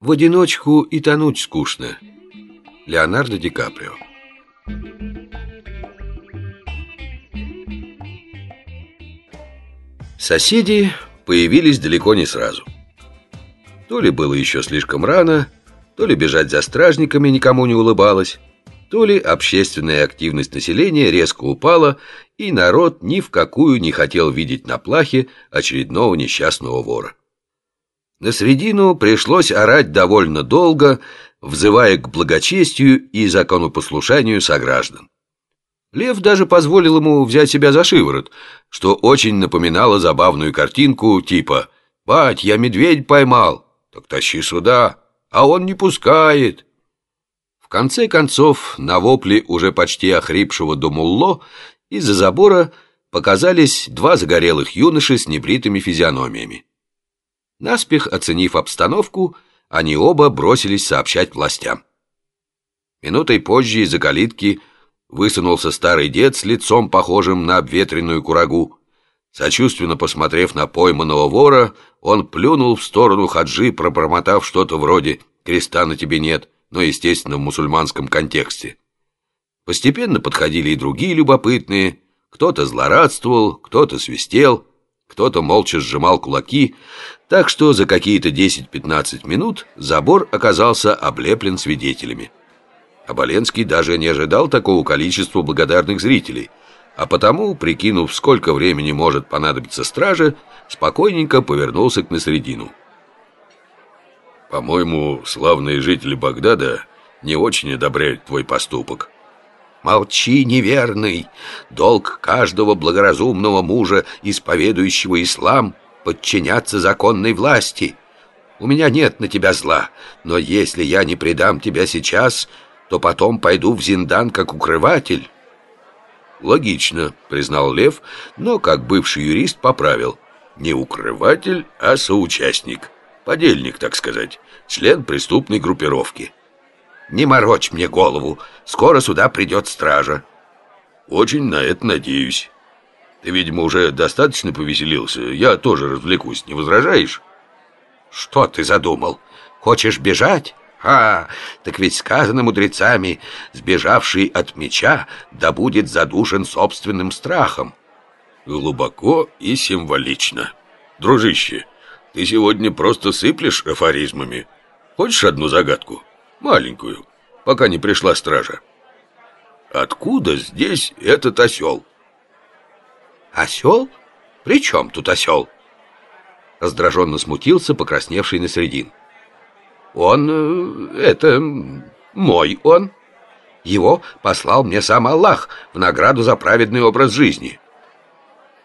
В одиночку и тонуть скучно. Леонардо Ди Каприо. Соседи появились далеко не сразу. То ли было еще слишком рано, то ли бежать за стражниками никому не улыбалось, то ли общественная активность населения резко упала, и народ ни в какую не хотел видеть на плахе очередного несчастного вора. На середину пришлось орать довольно долго, взывая к благочестию и законопослушанию сограждан. Лев даже позволил ему взять себя за шиворот, что очень напоминало забавную картинку типа «Бать, я медведь поймал, так тащи сюда, а он не пускает». В конце концов, на вопли уже почти охрипшего Думулло из-за забора показались два загорелых юноши с небритыми физиономиями. Наспех оценив обстановку, они оба бросились сообщать властям. Минутой позже из-за калитки высунулся старый дед с лицом, похожим на обветренную курагу. Сочувственно посмотрев на пойманного вора, он плюнул в сторону хаджи, пробормотав что-то вроде «креста на тебе нет», но, естественно, в мусульманском контексте. Постепенно подходили и другие любопытные. Кто-то злорадствовал, кто-то свистел, кто-то молча сжимал кулаки, так что за какие-то 10-15 минут забор оказался облеплен свидетелями. Оболенский даже не ожидал такого количества благодарных зрителей, а потому, прикинув, сколько времени может понадобиться страже, спокойненько повернулся к Насредину. «По-моему, славные жители Багдада не очень одобряют твой поступок». «Молчи, неверный! Долг каждого благоразумного мужа, исповедующего ислам — подчиняться законной власти. У меня нет на тебя зла, но если я не предам тебя сейчас, то потом пойду в Зиндан как укрыватель». «Логично», — признал Лев, но, как бывший юрист, поправил. «Не укрыватель, а соучастник. Подельник, так сказать. Член преступной группировки». «Не морочь мне голову. Скоро сюда придет стража». «Очень на это надеюсь». Ты, видимо, уже достаточно повеселился. Я тоже развлекусь, не возражаешь? Что ты задумал? Хочешь бежать? А, так ведь сказано мудрецами, сбежавший от меча да будет задушен собственным страхом. Глубоко и символично. Дружище, ты сегодня просто сыплешь афоризмами. Хочешь одну загадку? Маленькую, пока не пришла стража. Откуда здесь этот осел? «Осел? При чем тут осел?» Раздраженно смутился покрасневший на средин. «Он... Э, это... мой он. Его послал мне сам Аллах в награду за праведный образ жизни».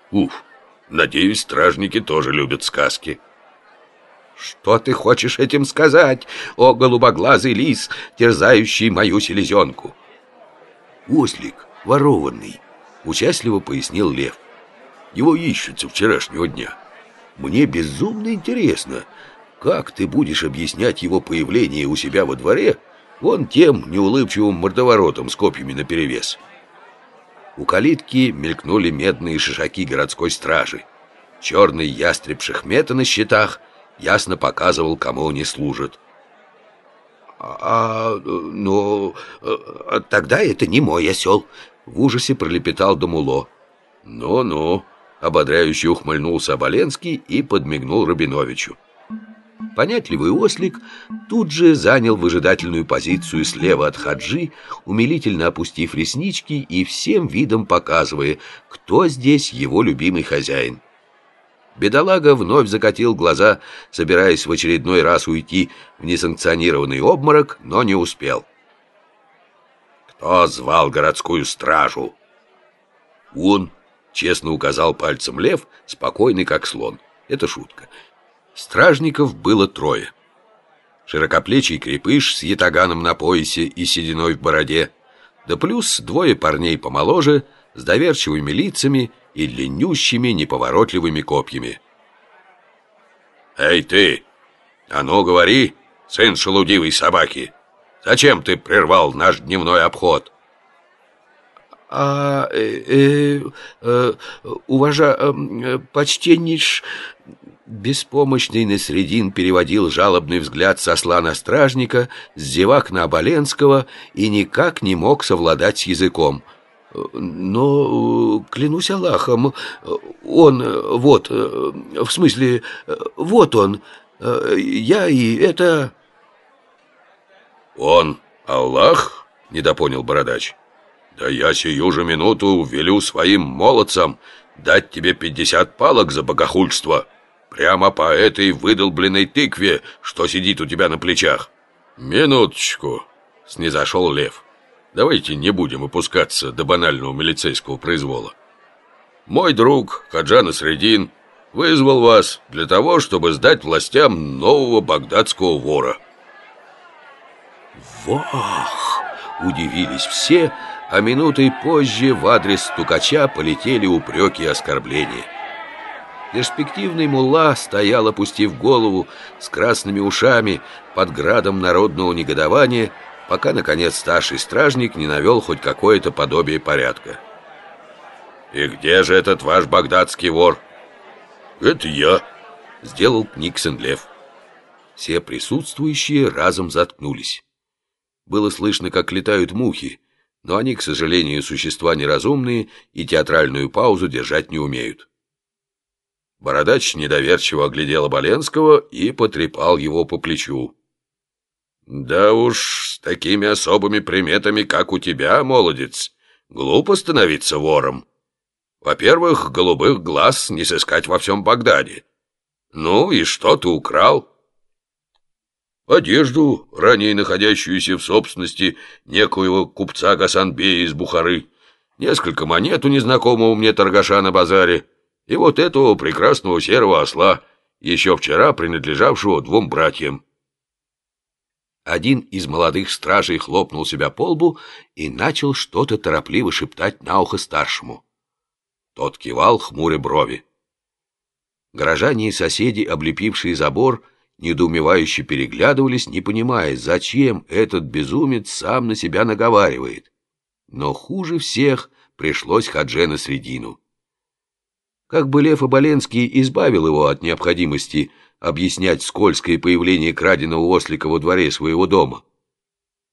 «Уф, надеюсь, стражники тоже любят сказки». «Что ты хочешь этим сказать, о голубоглазый лис, терзающий мою селезенку?» «Ослик, ворованный», — участливо пояснил лев. Его ищут со вчерашнего дня. Мне безумно интересно, как ты будешь объяснять его появление у себя во дворе вон тем неулыбчивым мордоворотом с копьями наперевес. У калитки мелькнули медные шишаки городской стражи. Черный ястреб Шехмета на щитах ясно показывал, кому они служат. «А, ну, а, тогда это не мой осел», — в ужасе пролепетал Домуло. «Ну-ну», Ободряюще ухмыльнулся Оболенский и подмигнул Рабиновичу. Понятливый ослик тут же занял выжидательную позицию слева от Хаджи, умилительно опустив реснички и всем видом показывая, кто здесь его любимый хозяин. Бедолага вновь закатил глаза, собираясь в очередной раз уйти в несанкционированный обморок, но не успел. «Кто звал городскую стражу?» «Он», Честно указал пальцем лев, спокойный как слон. Это шутка. Стражников было трое. Широкоплечий крепыш с ятаганом на поясе и сединой в бороде, да плюс двое парней помоложе, с доверчивыми лицами и длиннющими неповоротливыми копьями. «Эй ты! А ну говори, сын шелудивой собаки! Зачем ты прервал наш дневной обход?» А, э, э, э, уважа, э, почтеннейш... Беспомощный Насредин переводил жалобный взгляд со слана стражника, с зевак на Оболенского и никак не мог совладать с языком. Но, клянусь Аллахом, он, вот, в смысле, вот он, я и это... Он, Аллах? Недопонял бородач. Да я сию же минуту велю своим молодцам дать тебе пятьдесят палок за богохульство. Прямо по этой выдолбленной тыкве, что сидит у тебя на плечах. Минуточку, снизошел Лев. Давайте не будем опускаться до банального милицейского произвола. Мой друг Хаджан Средин вызвал вас для того, чтобы сдать властям нового багдадского вора. Вах! Удивились все, а минутой позже в адрес стукача полетели упреки и оскорбления. Перспективный мулла стоял, опустив голову, с красными ушами, под градом народного негодования, пока, наконец, старший стражник не навел хоть какое-то подобие порядка. «И где же этот ваш багдадский вор?» «Это я», — сделал Никсон Лев. Все присутствующие разом заткнулись. Было слышно, как летают мухи, но они, к сожалению, существа неразумные и театральную паузу держать не умеют. Бородач недоверчиво оглядел Оболенского и потрепал его по плечу. «Да уж, с такими особыми приметами, как у тебя, молодец, глупо становиться вором. Во-первых, голубых глаз не сыскать во всем Багдаде. Ну и что ты украл?» Одежду, ранее находящуюся в собственности некоего купца Гасанбея из Бухары, несколько монет у незнакомого мне торгаша на базаре и вот этого прекрасного серого осла, еще вчера принадлежавшего двум братьям. Один из молодых стражей хлопнул себя по лбу и начал что-то торопливо шептать на ухо старшему. Тот кивал, хмуря брови. Горожане и соседи, облепившие забор, недоумевающе переглядывались, не понимая, зачем этот безумец сам на себя наговаривает. Но хуже всех пришлось Хаджена Средину. Как бы Лев Оболенский избавил его от необходимости объяснять скользкое появление краденого ослика во дворе своего дома.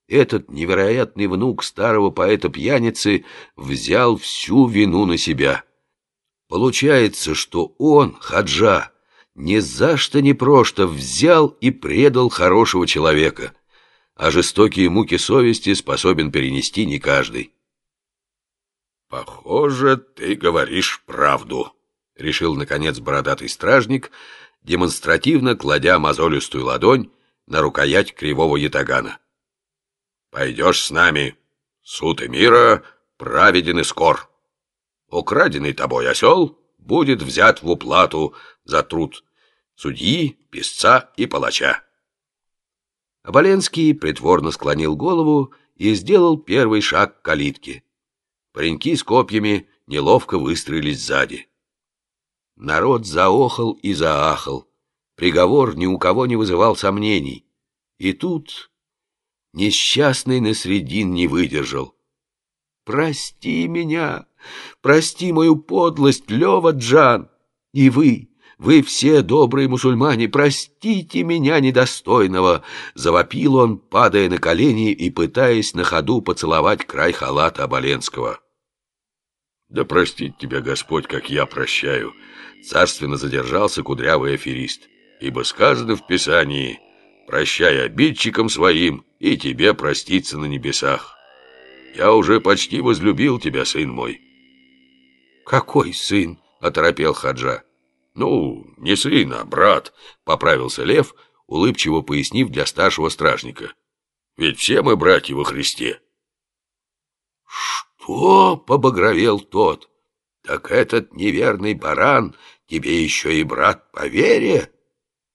Этот невероятный внук старого поэта-пьяницы взял всю вину на себя. Получается, что он, Хаджа, ни за что ни просто взял и предал хорошего человека, а жестокие муки совести способен перенести не каждый. «Похоже, ты говоришь правду», — решил, наконец, бородатый стражник, демонстративно кладя мозолистую ладонь на рукоять кривого ятагана. «Пойдешь с нами. Суд и мира праведен и скор. Украденный тобой осел будет взят в уплату за труд судьи, писца и палача. Оболенский притворно склонил голову и сделал первый шаг к калитке. Пареньки с копьями неловко выстроились сзади. Народ заохал и заахал. Приговор ни у кого не вызывал сомнений. И тут несчастный Насредин не выдержал. «Прости меня! Прости мою подлость, Лева Джан! И вы, вы все, добрые мусульмане, простите меня недостойного!» Завопил он, падая на колени и пытаясь на ходу поцеловать край халата Оболенского. «Да простит тебя Господь, как я прощаю!» Царственно задержался кудрявый аферист. «Ибо сказано в Писании, прощай обидчикам своим, и тебе проститься на небесах. Я уже почти возлюбил тебя, сын мой». «Какой сын?» — оторопел Хаджа. «Ну, не сын, а брат», — поправился Лев, улыбчиво пояснив для старшего стражника. «Ведь все мы братья во Христе». «Что?» — побагровел тот. «Так этот неверный баран тебе еще и брат по вере?»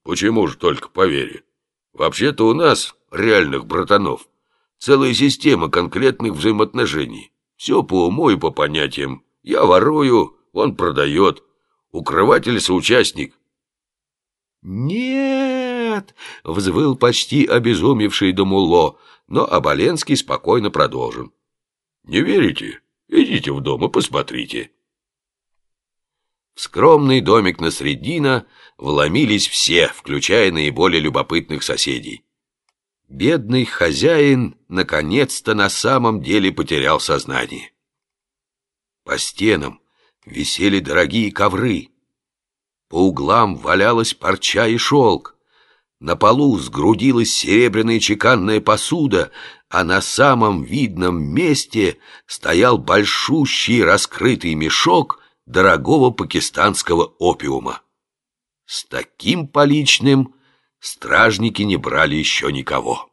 «Почему же только по вере? Вообще-то у нас, реальных братанов, целая система конкретных взаимоотношений. Все по уму и по понятиям. Я ворую, он продает, Укрыватель-соучастник. «Нет!» — взвыл почти обезумевший Домуло, но Оболенский спокойно продолжил. «Не верите? Идите в дом и посмотрите». В скромный домик на Средина вломились все, включая наиболее любопытных соседей. Бедный хозяин наконец-то на самом деле потерял сознание. По стенам висели дорогие ковры. По углам валялась парча и шелк. На полу сгрудилась серебряная чеканная посуда, а на самом видном месте стоял большущий раскрытый мешок дорогого пакистанского опиума. С таким поличным стражники не брали еще никого.